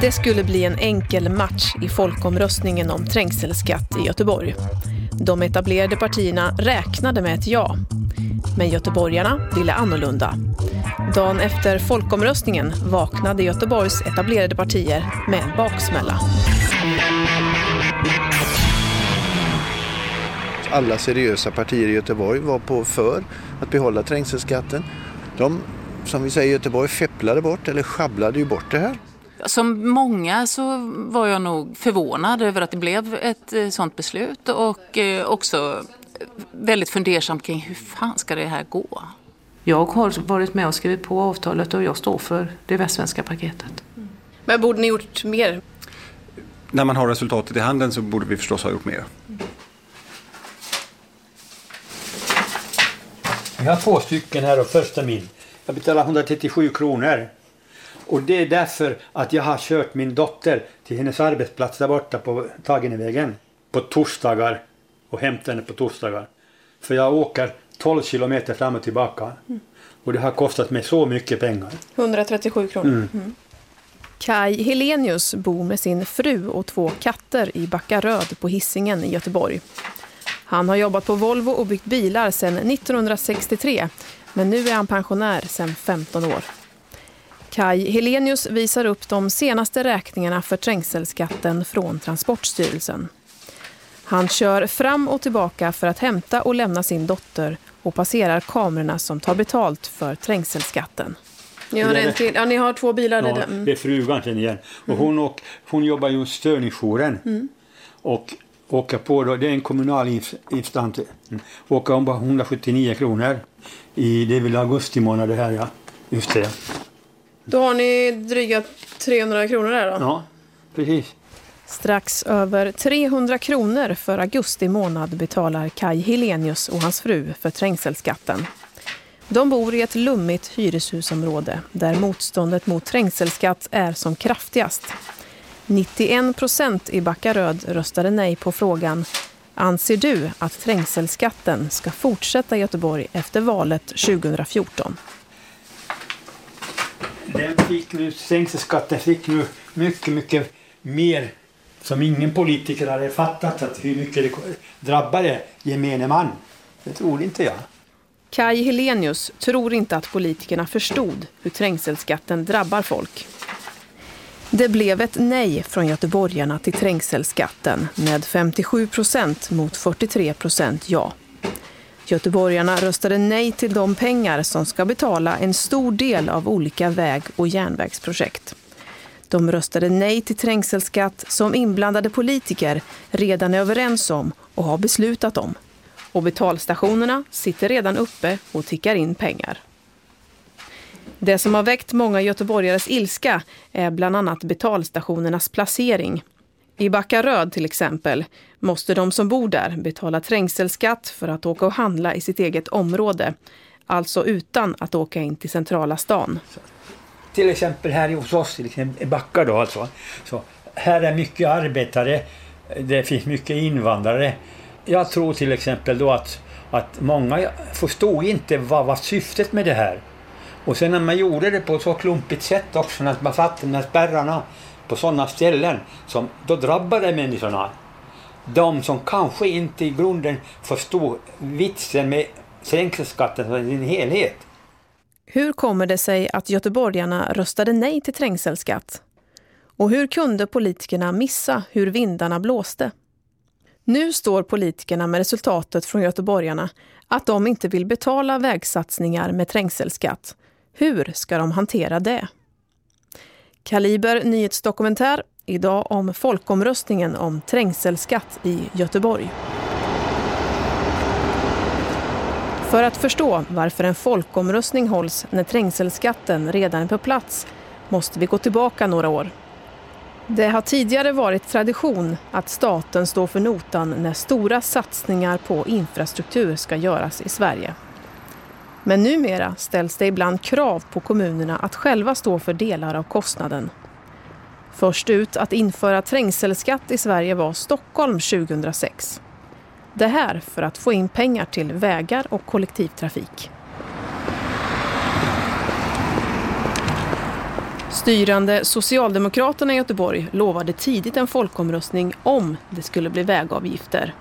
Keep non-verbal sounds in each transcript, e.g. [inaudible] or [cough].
Det skulle bli en enkel match i folkomröstningen om trängselskatt i Göteborg. De etablerade partierna räknade med ett ja. Men göteborgarna ville annorlunda. Dagen efter folkomröstningen vaknade Göteborgs etablerade partier med en baksmälla. Alla seriösa partier i Göteborg var på för att behålla trängselskatten. De, som vi säger i Göteborg, fepplade bort eller sjabblade ju bort det här. Som många så var jag nog förvånad över att det blev ett eh, sådant beslut och eh, också väldigt fundersam kring hur fan ska det här gå? Jag har varit med och skrivit på avtalet och jag står för det västsvenska paketet. Men borde ni gjort mer? När man har resultatet i handen så borde vi förstås ha gjort mer. Jag har två stycken här och första min. Jag betalar 137 kronor. Och det är därför att jag har kört min dotter till hennes arbetsplats där borta på Tagenevägen på torsdagar och hämtat henne på torsdagar. För jag åker 12 kilometer fram och tillbaka. Mm. Och det har kostat mig så mycket pengar. 137 kronor. Mm. Mm. Kai Helenius bor med sin fru och två katter i Backaröd på Hissingen i Göteborg. Han har jobbat på Volvo och byggt bilar sedan 1963 men nu är han pensionär sedan 15 år. Kai Helenius visar upp de senaste räkningarna för trängselskatten från Transportstyrelsen. Han kör fram och tillbaka för att hämta och lämna sin dotter och passerar kamerorna som tar betalt för trängselskatten. Ni har, en till, ja, ni har två bilar? Ja, det är frugan sen igen. Och mm. hon, och, hon jobbar ju hos störningsjouren. Mm. Och åker på då, det är en kommunal instans. Mm. Åker om bara 179 kronor. I, det är väl augusti månad det här ja. Just det. Då har ni dryga 300 kronor där då? Ja, precis. Strax över 300 kronor för augusti månad betalar Kai Helenius och hans fru för trängselskatten. De bor i ett lummigt hyreshusområde där motståndet mot trängselskatt är som kraftigast. 91 procent i Backaröd röstade nej på frågan Anser du att trängselskatten ska fortsätta i Göteborg efter valet 2014? Den fick nu, trängselskatten fick nu mycket, mycket mer som ingen politiker hade fattat att hur mycket det drabbade gemene man. Det tror inte jag. Kai Helenius tror inte att politikerna förstod hur trängselskatten drabbar folk. Det blev ett nej från göteborgarna till trängselskatten med 57 procent mot 43 procent ja. Göteborgarna röstade nej till de pengar som ska betala en stor del av olika väg- och järnvägsprojekt. De röstade nej till trängselskatt som inblandade politiker redan är överens om och har beslutat om. Och betalstationerna sitter redan uppe och tickar in pengar. Det som har väckt många göteborgares ilska är bland annat betalstationernas placering. I Backaröd till exempel måste de som bor där betala trängselskatt för att åka och handla i sitt eget område. Alltså utan att åka in till centrala stan. Till exempel här hos oss, i Backa då alltså. Så här är mycket arbetare, det finns mycket invandrare. Jag tror till exempel då att, att många förstod inte vad var syftet med det här. Och sen när man gjorde det på ett så klumpigt sätt också, när man satte de här spärrarna på sådana ställen, som, då drabbade människorna. De som kanske inte i grunden förstod vitsen med trängselskatten i sin helhet. Hur kommer det sig att göteborgarna röstade nej till trängselskatt? Och hur kunde politikerna missa hur vindarna blåste? Nu står politikerna med resultatet från göteborgarna att de inte vill betala vägsatsningar med trängselskatt hur ska de hantera det? Kaliber nyhetsdokumentär idag om folkomröstningen om trängselskatt i Göteborg. För att förstå varför en folkomröstning hålls när trängselskatten redan är på plats måste vi gå tillbaka några år. Det har tidigare varit tradition att staten står för notan när stora satsningar på infrastruktur ska göras i Sverige. Men numera ställs det ibland krav på kommunerna att själva stå för delar av kostnaden. Först ut att införa trängselskatt i Sverige var Stockholm 2006. Det här för att få in pengar till vägar och kollektivtrafik. Styrande Socialdemokraterna i Göteborg lovade tidigt en folkomröstning om det skulle bli vägavgifter.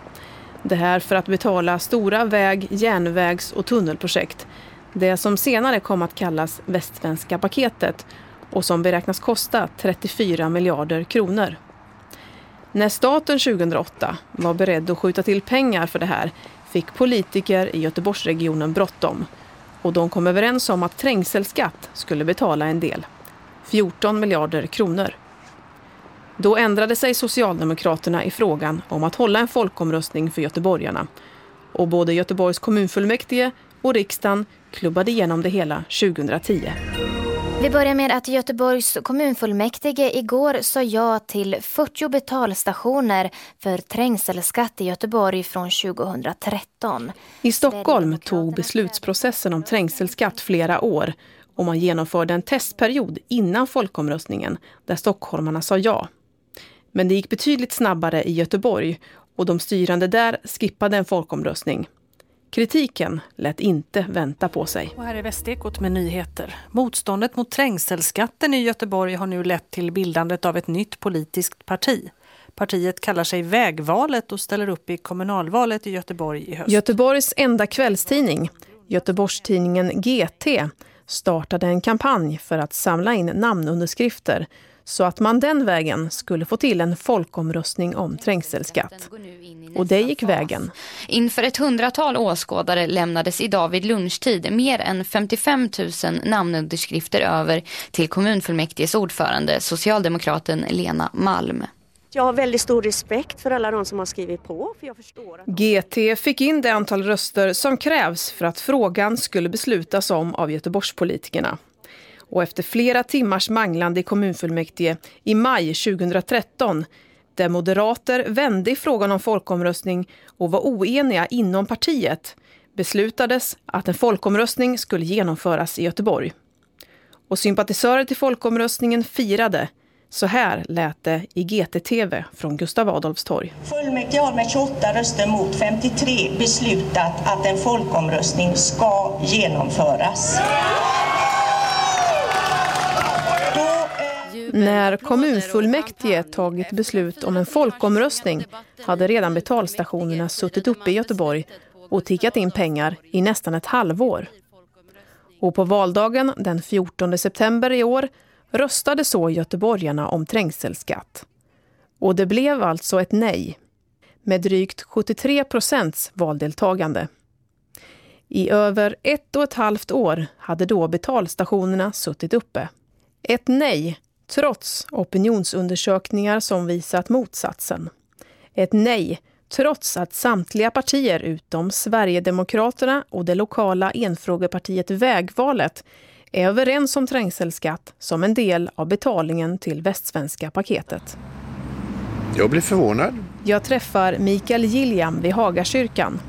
Det här för att betala stora väg-, järnvägs- och tunnelprojekt. Det som senare kom att kallas Västsvenska paketet och som beräknas kosta 34 miljarder kronor. När staten 2008 var beredd att skjuta till pengar för det här fick politiker i Göteborgsregionen bråttom. Och de kom överens om att trängselskatt skulle betala en del. 14 miljarder kronor. Då ändrade sig Socialdemokraterna i frågan om att hålla en folkomröstning för göteborgarna. Och både Göteborgs kommunfullmäktige och riksdagen klubbade igenom det hela 2010. Vi börjar med att Göteborgs kommunfullmäktige igår sa ja till 40 betalstationer för trängselskatt i Göteborg från 2013. I Stockholm tog beslutsprocessen om trängselskatt flera år och man genomförde en testperiod innan folkomröstningen där stockholmarna sa ja. Men det gick betydligt snabbare i Göteborg och de styrande där skippade en folkomröstning. Kritiken lät inte vänta på sig. Och här är Västekot med nyheter. Motståndet mot trängselskatten i Göteborg har nu lett till bildandet av ett nytt politiskt parti. Partiet kallar sig Vägvalet och ställer upp i kommunalvalet i Göteborg i höst. Göteborgs enda kvällstidning, Göteborgstidningen GT, startade en kampanj för att samla in namnunderskrifter så att man den vägen skulle få till en folkomröstning om trängselskatt. Och det gick vägen. Inför ett hundratal åskådare lämnades idag vid lunchtid mer än 55 000 namnunderskrifter över till kommunfullmäktiges ordförande, socialdemokraten Lena Malm. Jag har väldigt stor respekt för alla de som har skrivit på. För jag förstår att... GT fick in det antal röster som krävs för att frågan skulle beslutas om av Göteborgspolitikerna. Och efter flera timmars manglande i kommunfullmäktige i maj 2013 där moderater vände i frågan om folkomröstning och var oeniga inom partiet beslutades att en folkomröstning skulle genomföras i Göteborg. Och sympatisörer till folkomröstningen firade. Så här lät det i GT-TV från Gustav Adolfs torg. Fullmäktige har med 28 röster mot 53 beslutat att en folkomröstning ska genomföras. När kommunfullmäktige tagit beslut om en folkomröstning hade redan betalstationerna suttit uppe i Göteborg och tickat in pengar i nästan ett halvår. Och på valdagen den 14 september i år röstade så göteborgarna om trängselskatt. Och det blev alltså ett nej, med drygt 73 procents valdeltagande. I över ett och ett halvt år hade då betalstationerna suttit uppe. Ett nej trots opinionsundersökningar som visat motsatsen. Ett nej, trots att samtliga partier utom Sverigedemokraterna och det lokala enfrågepartiet Vägvalet är överens om trängselskatt som en del av betalningen till Västsvenska paketet. Jag blir förvånad. Jag träffar Mikael Gilliam vid Hagakyrkan.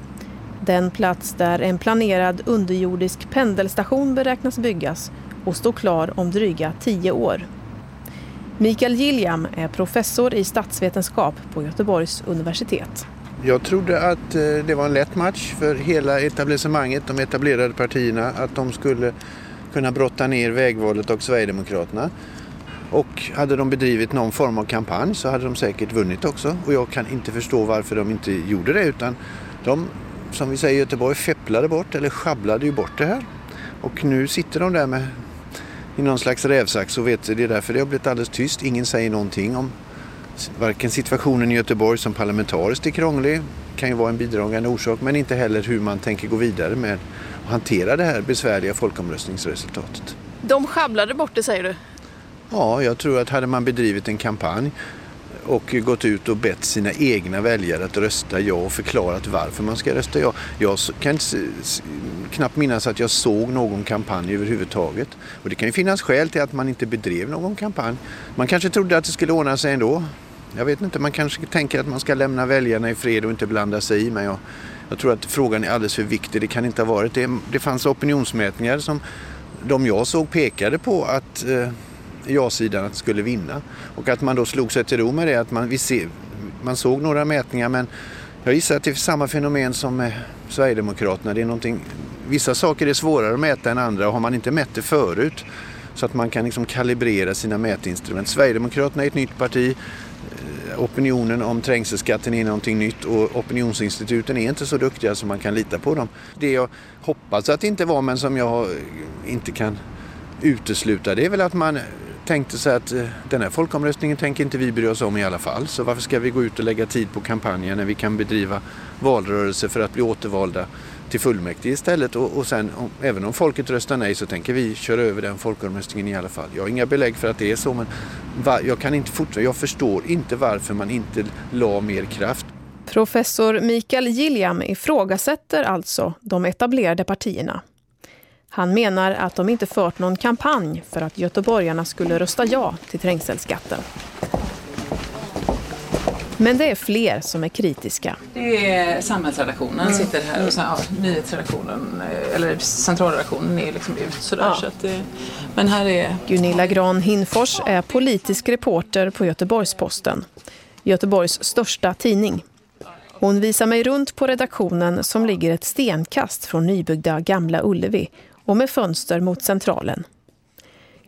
Den plats där en planerad underjordisk pendelstation beräknas byggas och stå klar om dryga tio år. Mikael Gilliam är professor i statsvetenskap på Göteborgs universitet. Jag trodde att eh, det var en lätt match för hela etablissemanget, de etablerade partierna, att de skulle kunna brotta ner vägvalet och Sverigedemokraterna. Och hade de bedrivit någon form av kampanj så hade de säkert vunnit också. Och jag kan inte förstå varför de inte gjorde det utan de, som vi säger i Göteborg, fepplade bort eller sjabblade ju bort det här. Och nu sitter de där med i någon slags rävsax och vet, det är därför det har blivit alldeles tyst. Ingen säger någonting om varken situationen i Göteborg som parlamentariskt är krånglig, kan ju vara en bidragande orsak, men inte heller hur man tänker gå vidare med att hantera det här besvärliga folkomröstningsresultatet. De sjabblade bort det säger du? Ja, jag tror att hade man bedrivit en kampanj och gått ut och bett sina egna väljare att rösta ja och förklarat varför man ska rösta ja. Jag kan knappt minnas att jag såg någon kampanj överhuvudtaget. Och det kan ju finnas skäl till att man inte bedrev någon kampanj. Man kanske trodde att det skulle ordna sig ändå. Jag vet inte, man kanske tänker att man ska lämna väljarna i fred och inte blanda sig i. Men jag, jag tror att frågan är alldeles för viktig. Det kan inte ha varit det. Det fanns opinionsmätningar som de jag såg pekade på att eh, ja-sidan att skulle vinna. Och att man då slog sig till ro med det. Att man, vi ser, man såg några mätningar men jag gissar att det är samma fenomen som med Sverigedemokraterna. Det är någonting, vissa saker är svårare att mäta än andra och har man inte mätt det förut så att man kan liksom kalibrera sina mätinstrument. Sverigedemokraterna är ett nytt parti. Eh, opinionen om trängselskatten är någonting nytt och opinionsinstituten är inte så duktiga som man kan lita på dem. Det jag hoppas att det inte var men som jag inte kan utesluta det är väl att man tänkte sig att eh, den här folkomröstningen tänker inte vi bry oss om i alla fall. Så varför ska vi gå ut och lägga tid på kampanjer när vi kan bedriva valrörelse för att bli återvalda till fullmäktige istället och, och sen om, även om folket röstar nej så tänker vi köra över den folkomröstningen i alla fall. Jag har inga belägg för att det är så men va, jag kan inte fortsätta, jag förstår inte varför man inte la mer kraft. Professor Mikael Gilliam ifrågasätter alltså de etablerade partierna. Han menar att de inte fört någon kampanj för att göteborgarna skulle rösta ja till trängselskatten. Men det är fler som är kritiska. Det är samhällsredaktionen mm. sitter här och sen, ja, nyhetsredaktionen eh, eller centralredaktionen är liksom ut sådär. Ja. Så att det, men här är... Gunilla Gran Hinfors är politisk reporter på Göteborgs-Posten. Göteborgs största tidning. Hon visar mig runt på redaktionen som ligger ett stenkast från nybyggda Gamla Ullevi och med fönster mot centralen.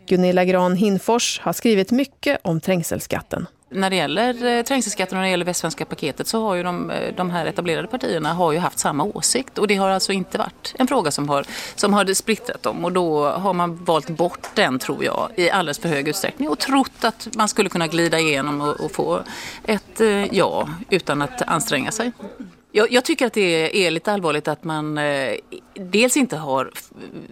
Gunilla Gran Hinfors har skrivit mycket om trängselskatten. När det gäller eh, trängselskatten och när det gäller Västsvenska paketet så har ju de, eh, de här etablerade partierna har ju haft samma åsikt och det har alltså inte varit en fråga som har, som har splittrat dem och då har man valt bort den tror jag i alldeles för hög utsträckning och trott att man skulle kunna glida igenom och, och få ett eh, ja utan att anstränga sig. Jag, jag, tycker att det är lite allvarligt att man eh, dels inte har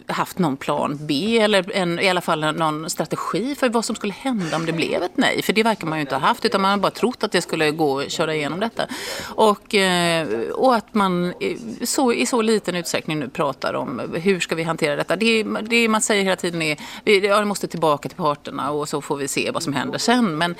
haft någon plan B eller en, i alla fall någon strategi för vad som skulle hända om det blev ett nej. För det verkar man ju inte ha haft utan man har bara trott att det skulle gå att köra igenom detta. Och, eh, och att man så, i så liten utsträckning nu pratar om hur ska vi hantera detta. Det, det man säger hela tiden är att ja, måste tillbaka till parterna och så får vi se vad som händer sen. Men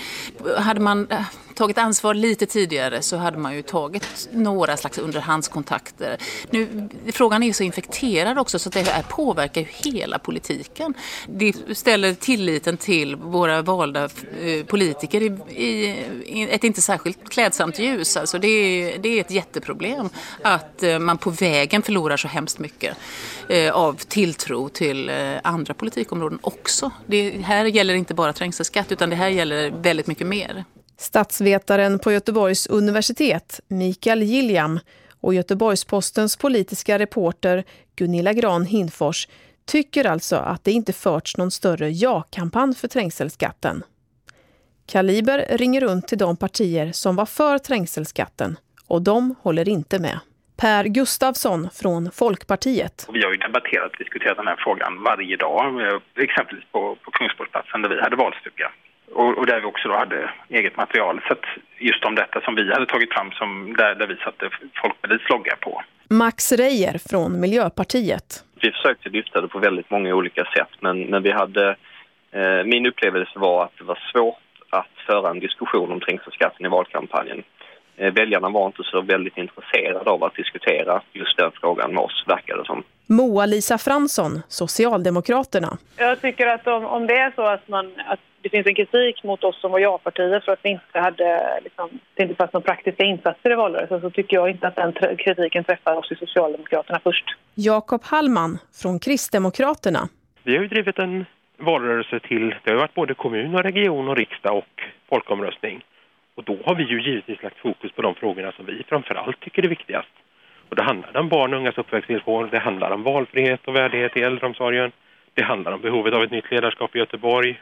hade man eh, tagit ansvar lite tidigare så hade man ju tagit några slags underhandskontakter. Nu, frågan är ju så infekterad också så det här påverkar ju hela politiken. Det ställer tilliten till våra valda eh, politiker i, i ett inte särskilt klädsamt ljus. Alltså det, är, det är ett jätteproblem att eh, man på vägen förlorar så hemskt mycket eh, av tilltro till andra politikområden också. Det här gäller inte bara trängselskatt utan det här gäller väldigt mycket mer. Statsvetaren på Göteborgs universitet, Mikael Gilliam, och Göteborgspostens politiska reporter Gunilla Gran Hinfors tycker alltså att det inte förts någon större ja-kampanj för trängselskatten. Kaliber ringer runt till de partier som var för trängselskatten och de håller inte med. Per Gustavsson från Folkpartiet. Vi har ju debatterat och diskuterat den här frågan varje dag, eh, exempelvis på, på Kungsportsplatsen där vi hade valstuga och, och, där vi också då hade eget material. Så just om detta som vi hade tagit fram som där, där vi satte Folkpartiets logga på. Max Reijer från Miljöpartiet. Vi försökte lyfta det på väldigt många olika sätt men, men vi hade, eh, min upplevelse var att det var svårt att föra en diskussion om trängselskatten i valkampanjen. Eh, väljarna var inte så väldigt intresserade av att diskutera just den frågan med oss, verkade det som. Moa-Lisa Fransson, Socialdemokraterna. Jag tycker att om, om det är så att, man, att det finns en kritik mot oss som var ja-partier för att vi inte hade, liksom, det inte fanns några praktiska insatser i valrörelsen så tycker jag inte att den kritiken träffar oss i Socialdemokraterna först. Jakob Hallman från Kristdemokraterna. Vi har ju drivit en valrörelse till, det har varit både kommun och region och riksdag och folkomröstning. Och då har vi ju givetvis lagt fokus på de frågorna som vi framförallt tycker är viktigast. Och det handlar om barn och ungas uppväxtvillkor, det handlar om valfrihet och värdighet i äldreomsorgen, det handlar om behovet av ett nytt ledarskap i Göteborg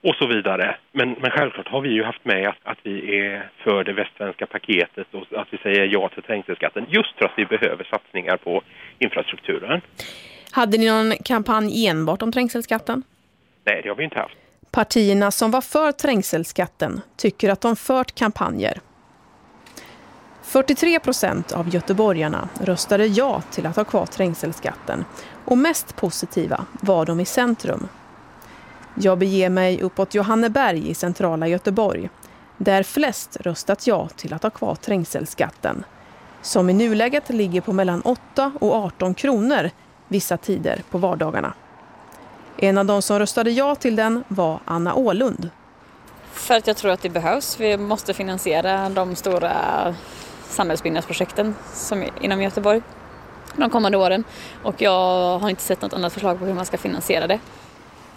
och så vidare. Men, men självklart har vi ju haft med att, att vi är för det västsvenska paketet och att vi säger ja till trängselskatten just för att vi behöver satsningar på infrastrukturen. Hade ni någon kampanj enbart om trängselskatten? Nej, det har vi inte haft. Partierna som var för trängselskatten tycker att de fört kampanjer. 43 procent av göteborgarna röstade ja till att ha kvar trängselskatten och mest positiva var de i centrum. Jag beger mig uppåt Johanneberg i centrala Göteborg där flest röstat ja till att ha kvar trängselskatten som i nuläget ligger på mellan 8 och 18 kronor vissa tider på vardagarna. En av de som röstade ja till den var Anna Ålund. För att jag tror att det behövs. Vi måste finansiera de stora samhällsbyggnadsprojekten som inom Göteborg de kommande åren. Och jag har inte sett något annat förslag på hur man ska finansiera det.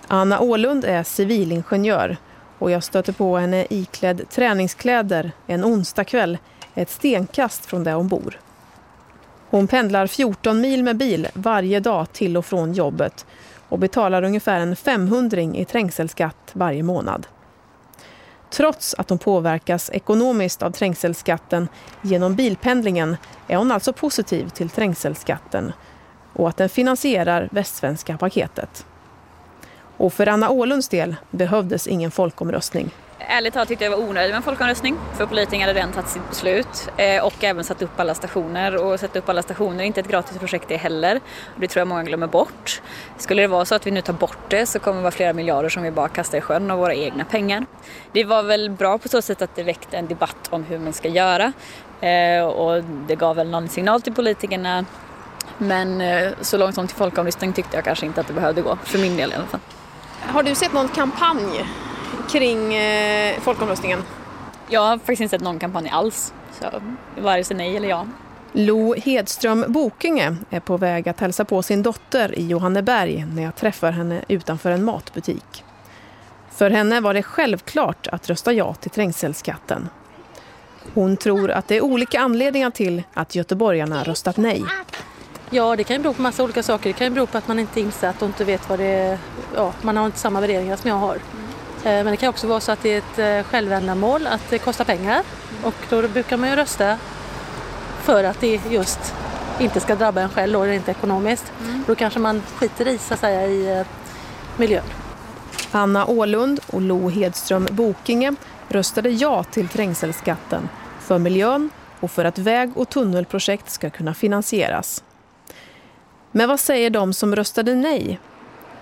Anna Ålund är civilingenjör och jag stöter på henne iklädd träningskläder en onsdagkväll ett stenkast från där hon bor. Hon pendlar 14 mil med bil varje dag till och från jobbet och betalar ungefär en 500 i trängselskatt varje månad. Trots att hon påverkas ekonomiskt av trängselskatten genom bilpendlingen är hon alltså positiv till trängselskatten och att den finansierar Västsvenska paketet. Och för Anna Ålunds del behövdes ingen folkomröstning. Ärligt talat tyckte jag det var onödigt med en folkomröstning. För politikerna hade redan tagit sitt beslut eh, och även satt upp alla stationer. Och sätta upp alla stationer är inte ett gratis projekt det heller. Det tror jag många glömmer bort. Skulle det vara så att vi nu tar bort det så kommer det vara flera miljarder som vi bara kastar i sjön av våra egna pengar. Det var väl bra på så sätt att det väckte en debatt om hur man ska göra. Eh, och det gav väl någon signal till politikerna. Men eh, så långt som till folkomröstning tyckte jag kanske inte att det behövde gå. För min del i alla fall. Har du sett någon kampanj kring eh, folkomröstningen? Jag har faktiskt inte sett någon kampanj alls. Så vare sig nej eller ja. Lo Hedström Bokinge är på väg att hälsa på sin dotter i Johanneberg när jag träffar henne utanför en matbutik. För henne var det självklart att rösta ja till trängselskatten. Hon tror att det är olika anledningar till att göteborgarna röstat nej. Ja, det kan ju bero på massa olika saker. Det kan ju bero på att man inte är insatt och inte vet vad det är. Ja, man har inte samma värderingar som jag har. Men det kan också vara så att det är ett självändamål, att det kostar pengar. Och då brukar man ju rösta för att det just inte ska drabba en själv och inte ekonomiskt. Mm. Då kanske man skiter i, så att säga, i miljön. Anna Ålund och Lo Hedström Bokinge röstade ja till trängselskatten för miljön och för att väg- och tunnelprojekt ska kunna finansieras. Men vad säger de som röstade nej?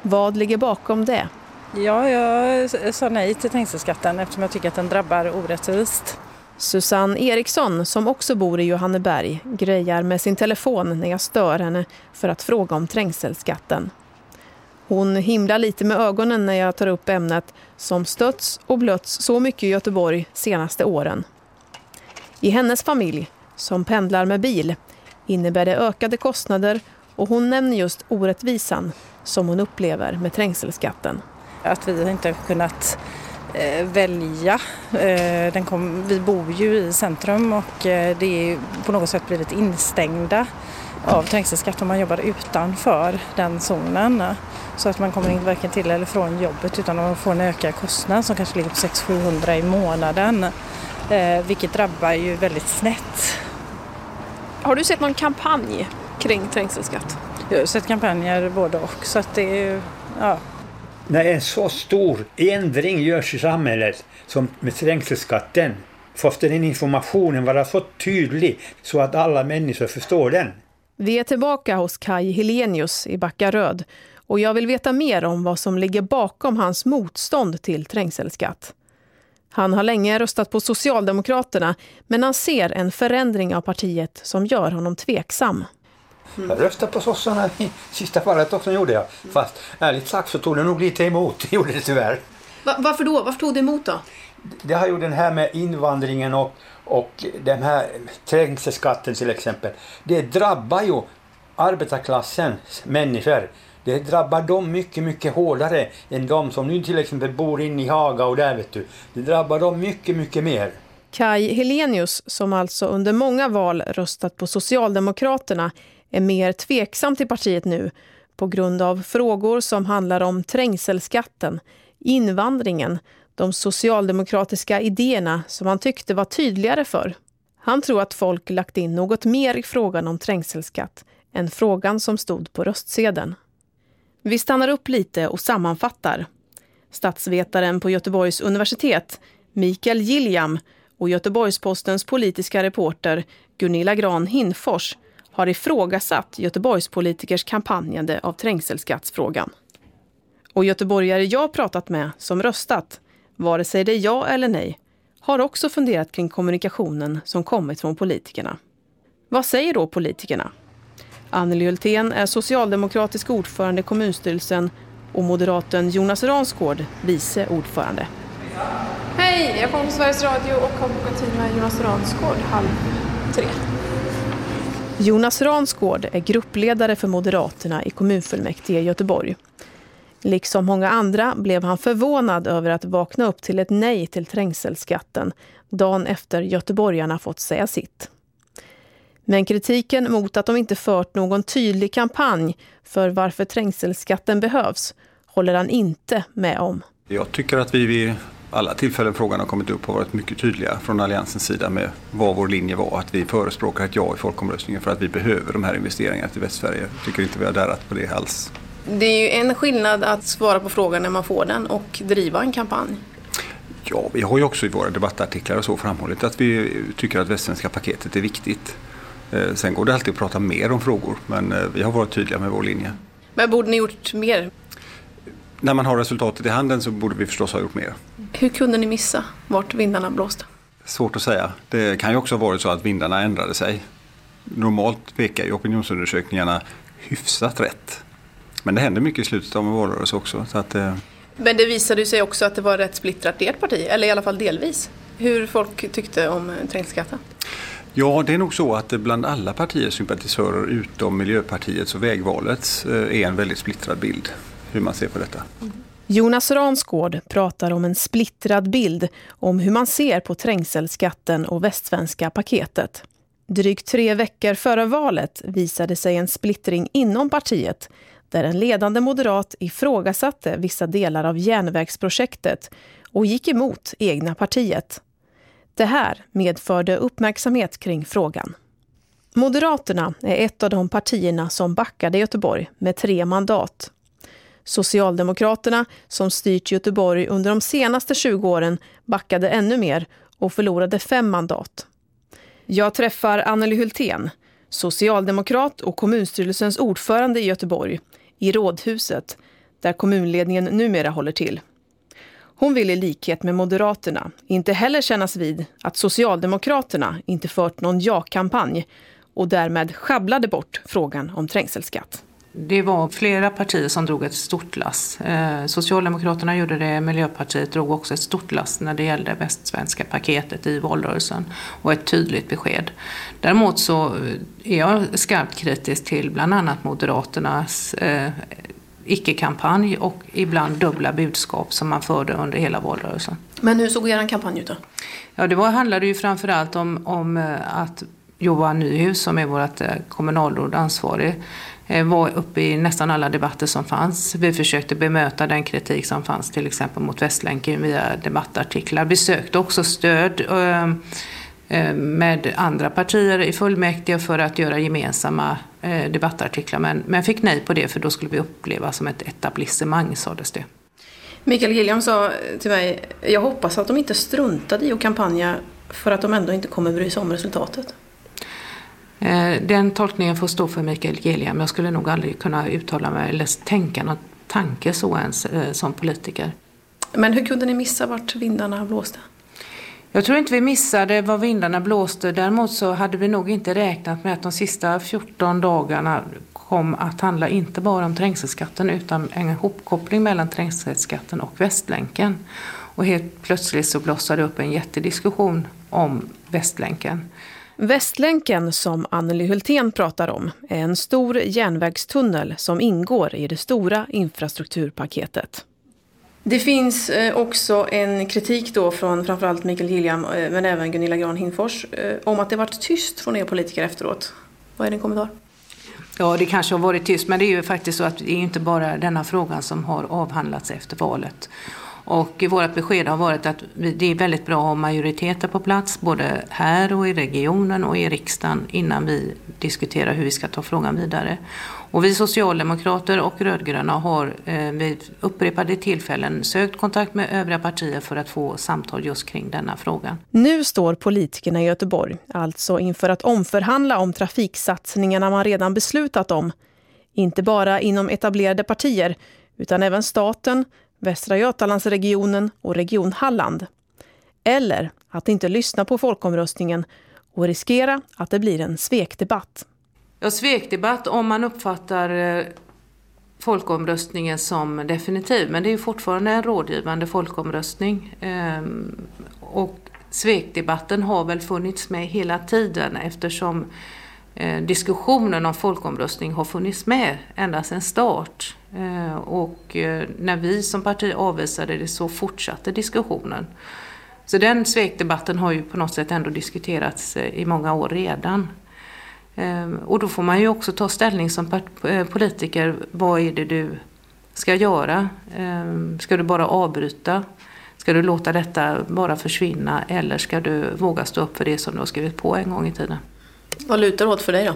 Vad ligger bakom det? Ja, jag sa nej till trängselskatten eftersom jag tycker att den drabbar orättvist. Susanne Eriksson, som också bor i Johanneberg, grejar med sin telefon när jag stör henne för att fråga om trängselskatten. Hon himlar lite med ögonen när jag tar upp ämnet som stötts och blötts så mycket i Göteborg senaste åren. I hennes familj, som pendlar med bil, innebär det ökade kostnader och hon nämner just orättvisan som hon upplever med trängselskatten. Att vi inte har kunnat eh, välja. Eh, kom, vi bor ju i centrum och eh, det är på något sätt blivit instängda av trängselskatt om man jobbar utanför den zonen. Så att man kommer inte varken till eller från jobbet utan man får en ökad kostnad som kanske ligger på 600-700 i månaden. Vilket drabbar ju väldigt snett. Har du sett någon kampanj kring trängselskatt? Jag har sett kampanjer både och. Så att det är, ja. När en så stor ändring görs i samhället som med trängselskatten måste den informationen vara så tydlig så att alla människor förstår den. Vi är tillbaka hos Kai Helenius i Backaröd och jag vill veta mer om vad som ligger bakom hans motstånd till trängselskatt. Han har länge röstat på Socialdemokraterna men han ser en förändring av partiet som gör honom tveksam. Mm. Jag röstade på sossarna [laughs] i sista fallet också, gjorde jag. Fast ärligt sagt så tog det nog lite emot, [laughs] det gjorde det tyvärr. Va varför då? Varför tog det emot då? Det har ju den här med invandringen och, och den här trängselskatten till exempel. Det drabbar ju arbetarklassens människor. Det drabbar dem mycket, mycket hårdare än de som nu till exempel bor inne i Haga och där vet du. Det drabbar dem mycket, mycket mer. Kai Helenius, som alltså under många val röstat på Socialdemokraterna, är mer tveksam till partiet nu på grund av frågor som handlar om trängselskatten, invandringen, de socialdemokratiska idéerna som han tyckte var tydligare för. Han tror att folk lagt in något mer i frågan om trängselskatt än frågan som stod på röstsedeln. Vi stannar upp lite och sammanfattar. Statsvetaren på Göteborgs universitet, Mikael Gilliam och Göteborgspostens politiska reporter Gunilla Gran Hinfors har ifrågasatt Göteborgspolitikers kampanjande av trängselskattsfrågan. Och göteborgare jag pratat med som röstat, vare sig det är ja eller nej, har också funderat kring kommunikationen som kommit från politikerna. Vad säger då politikerna? Anneli Hultén är socialdemokratisk ordförande i kommunstyrelsen och moderaten Jonas Ransgård vice ordförande. Hej, jag kommer från Sveriges Radio och har bokat tid med Jonas Ransgård halv tre. Jonas Ransgård är gruppledare för Moderaterna i kommunfullmäktige i Göteborg. Liksom många andra blev han förvånad över att vakna upp till ett nej till trängselskatten dagen efter göteborgarna fått säga sitt. Men kritiken mot att de inte fört någon tydlig kampanj för varför trängselskatten behövs håller han inte med om. Jag tycker att vi vid alla tillfällen frågan har kommit upp har varit mycket tydliga från Alliansens sida med vad vår linje var. Att vi förespråkar ett ja i folkomröstningen för att vi behöver de här investeringarna till Västsverige. Jag tycker inte vi har darrat på det alls. Det är ju en skillnad att svara på frågan när man får den och driva en kampanj. Ja, vi har ju också i våra debattartiklar och så framhållit att vi tycker att västsvenska paketet är viktigt. Eh, sen går det alltid att prata mer om frågor, men eh, vi har varit tydliga med vår linje. Men borde ni gjort mer? När man har resultatet i handen så borde vi förstås ha gjort mer. Hur kunde ni missa vart vindarna blåste? Svårt att säga. Det kan ju också ha varit så att vindarna ändrade sig. Normalt pekar ju opinionsundersökningarna hyfsat rätt. Men det händer mycket i slutet av en valrörelse också. Så att, eh... Men det visade sig också att det var rätt splittrat i ert parti, eller i alla fall delvis. Hur folk tyckte om eh, trängselskatten? Ja, det är nog så att bland alla partiers sympatisörer utom Miljöpartiets och Vägvalets eh, är en väldigt splittrad bild hur man ser på detta. Jonas Ransgård pratar om en splittrad bild om hur man ser på trängselskatten och västsvenska paketet. Drygt tre veckor före valet visade sig en splittring inom partiet där en ledande moderat ifrågasatte vissa delar av järnvägsprojektet och gick emot egna partiet. Det här medförde uppmärksamhet kring frågan. Moderaterna är ett av de partierna som backade Göteborg med tre mandat. Socialdemokraterna, som styrt Göteborg under de senaste 20 åren, backade ännu mer och förlorade fem mandat. Jag träffar Anneli Hultén, socialdemokrat och kommunstyrelsens ordförande i Göteborg, i Rådhuset, där kommunledningen numera håller till. Hon vill i likhet med Moderaterna inte heller kännas vid att Socialdemokraterna inte fört någon ja-kampanj och därmed sjabblade bort frågan om trängselskatt. Det var flera partier som drog ett stort lass. Eh, Socialdemokraterna gjorde det, Miljöpartiet drog också ett stort lass när det gällde västsvenska paketet i valrörelsen och ett tydligt besked. Däremot så är jag skarpt kritisk till bland annat Moderaternas eh, icke-kampanj och ibland dubbla budskap som man förde under hela valrörelsen. Men hur såg er kampanj ut då? Ja, det var, handlade ju framförallt om, om eh, att Johan Nyhus som är vårt eh, kommunalråd ansvarig eh, Eh, var uppe i nästan alla debatter som fanns. Vi försökte bemöta den kritik som fanns till exempel mot Västlänken via debattartiklar. Vi sökte också stöd eh, eh, med andra partier i fullmäktige för att göra gemensamma debattartiklar. Men, men fick nej på det för då skulle vi uppleva som ett etablissemang sades det. Mikael Gilliam sa till mig, jag hoppas att de inte struntade i att kampanja för att de ändå inte kommer bry sig om resultatet. Eh, den tolkningen får stå för Mikael Gilliam. Jag skulle nog aldrig kunna uttala mig eller tänka någon tanke så ens eh, som politiker. Men hur kunde ni missa vart vindarna blåste? Jag tror inte vi missade var vindarna blåste. Däremot så hade vi nog inte räknat med att de sista 14 dagarna kom att handla inte bara om trängselskatten utan en hopkoppling mellan trängselskatten och Västlänken. Och helt plötsligt så blossade upp en jättediskussion om Västlänken. Västlänken som Anneli Hultén pratar om är en stor järnvägstunnel som ingår i det stora infrastrukturpaketet. Det finns eh, också en kritik då från framförallt Mikael Gilliam eh, men även Gunilla Gran Hinfors eh, om att det varit tyst från er politiker efteråt. Vad är din kommentar? Ja, det kanske har varit tyst, men det är ju faktiskt så att det är inte bara denna frågan som har avhandlats efter valet. Och vårt besked har varit att det är väldigt bra att ha majoriteter på plats, både här och i regionen och i riksdagen, innan vi diskuterar hur vi ska ta frågan vidare. Och vi socialdemokrater och rödgröna har eh, vid upprepade tillfällen sökt kontakt med övriga partier för att få samtal just kring denna fråga. Nu står politikerna i Göteborg alltså inför att omförhandla om trafiksatsningarna man redan beslutat om. Inte bara inom etablerade partier, utan även staten, Västra Götalandsregionen och Region Halland. Eller att inte lyssna på folkomröstningen och riskera att det blir en svekdebatt. Ja, svekdebatt om man uppfattar eh, folkomröstningen som definitiv. Men det är fortfarande en rådgivande folkomröstning. Ehm, och svekdebatten har väl funnits med hela tiden eftersom Eh, diskussionen om folkomröstning har funnits med ända sedan start. Eh, och eh, när vi som parti avvisade det så fortsatte diskussionen. Så den svekdebatten har ju på något sätt ändå diskuterats i många år redan. Och då får man ju också ta ställning som politiker. Vad är det du ska göra? Ska du bara avbryta? Ska du låta detta bara försvinna eller ska du våga stå upp för det som du har skrivit på en gång i tiden? Vad lutar åt för dig då?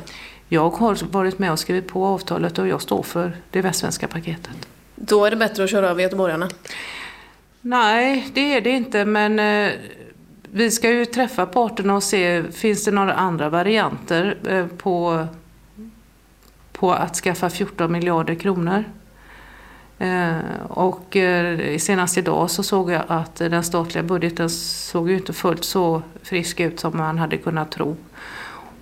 Jag har varit med och skrivit på avtalet och jag står för det västsvenska paketet. Då är det bättre att köra över göteborgarna? Nej, det är det inte men eh, vi ska ju träffa parterna och se, finns det några andra varianter eh, på, på att skaffa 14 miljarder kronor? Eh, och senast idag så såg jag att den statliga budgeten såg ju inte fullt så frisk ut som man hade kunnat tro.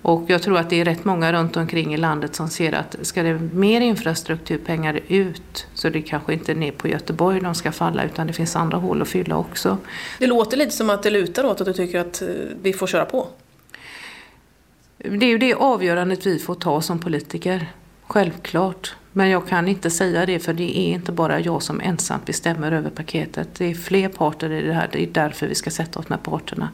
Och jag tror att det är rätt många runt omkring i landet som ser att ska det mer infrastrukturpengar ut så det kanske inte är ner på Göteborg de ska falla utan det finns andra hål att fylla också. Det låter lite som att det lutar åt att du tycker att eh, vi får köra på. Det är ju det avgörandet vi får ta som politiker. Självklart. Men jag kan inte säga det för det är inte bara jag som ensamt bestämmer över paketet. Det är fler parter i det här. Det är därför vi ska sätta oss med parterna.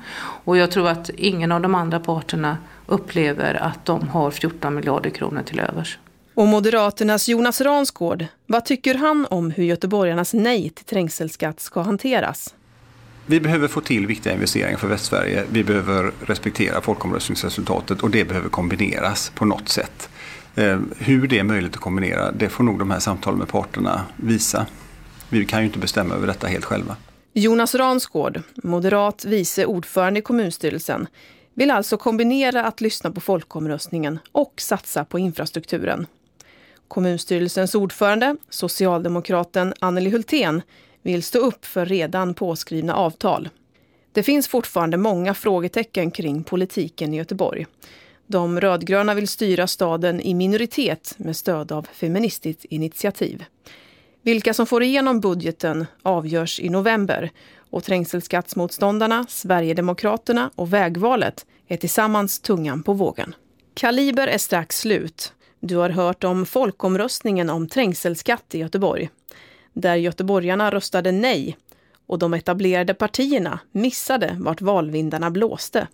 Och jag tror att ingen av de andra parterna upplever att de har 14 miljarder kronor till övers. Och Moderaternas Jonas Ransgård, vad tycker han om hur göteborgarnas nej till trängselskatt ska hanteras? Vi behöver få till viktiga investeringar för Västsverige. Vi behöver respektera folkomröstningsresultatet och det behöver kombineras på något sätt. Eh, hur det är möjligt att kombinera, det får nog de här samtalen med parterna visa. Vi kan ju inte bestämma över detta helt själva. Jonas Ransgård, moderat vice ordförande i kommunstyrelsen, vill alltså kombinera att lyssna på folkomröstningen och satsa på infrastrukturen. Kommunstyrelsens ordförande, socialdemokraten Anneli Hultén, vill stå upp för redan påskrivna avtal. Det finns fortfarande många frågetecken kring politiken i Göteborg. De rödgröna vill styra staden i minoritet med stöd av Feministiskt initiativ. Vilka som får igenom budgeten avgörs i november och trängselskattsmotståndarna, Sverigedemokraterna och Vägvalet är tillsammans tungan på vågen. Kaliber är strax slut. Du har hört om folkomröstningen om trängselskatt i Göteborg. Där göteborgarna röstade nej och de etablerade partierna missade vart valvindarna blåste.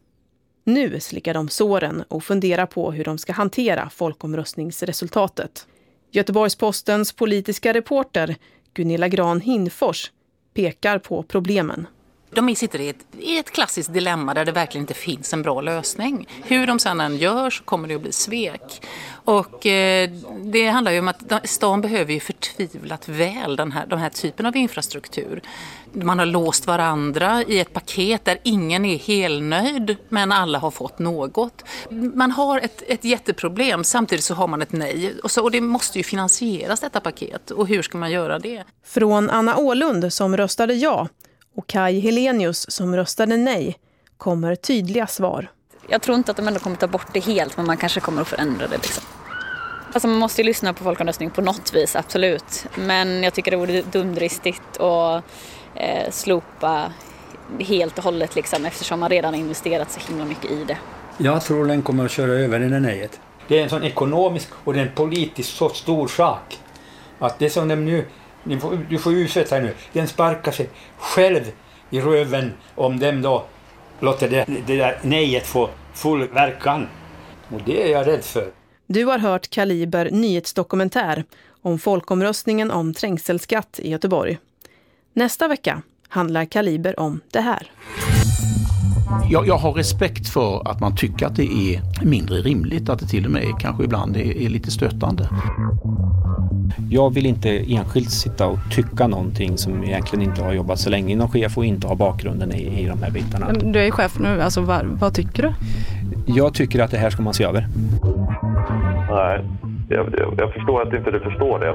Nu slickar de såren och funderar på hur de ska hantera folkomröstningsresultatet. Göteborgs-Postens politiska reporter Gunilla Gran Hinfors pekar på problemen. De sitter i ett, i ett klassiskt dilemma där det verkligen inte finns en bra lösning. Hur de sedan än gör så kommer det att bli svek. Och eh, det handlar ju om att stan behöver ju förtvivlat väl den här, den här typen av infrastruktur. Man har låst varandra i ett paket där ingen är helnöjd men alla har fått något. Man har ett, ett jätteproblem samtidigt så har man ett nej. Och, så, och det måste ju finansieras detta paket. Och hur ska man göra det? Från Anna Ålund som röstade ja och Kai Helenius som röstade nej kommer tydliga svar. Jag tror inte att de ändå kommer ta bort det helt men man kanske kommer att förändra det. Liksom. Alltså man måste ju lyssna på folkomröstning på något vis, absolut. Men jag tycker det vore dumdristigt att eh, slopa helt och hållet liksom, eftersom man redan investerat så himla mycket i det. Jag tror den kommer att köra över det där nejet. Det är en sån ekonomisk och det är en politiskt så stor sak att det som de nu får, du får ursäkta nu, den sparkar sig själv i röven om den då låter det, det där nejet få full verkan. Och det är jag rädd för. Du har hört Kaliber nyhetsdokumentär om folkomröstningen om trängselskatt i Göteborg. Nästa vecka handlar Kaliber om det här. Jag, jag, har respekt för att man tycker att det är mindre rimligt, att det till och med kanske ibland är, är lite stötande. Jag vill inte enskilt sitta och tycka någonting som egentligen inte har jobbat så länge inom chef och inte har bakgrunden i, i de här bitarna. Du är chef nu, alltså vad, vad tycker du? Jag tycker att det här ska man se över. Nej, jag, jag, jag förstår att inte du förstår det.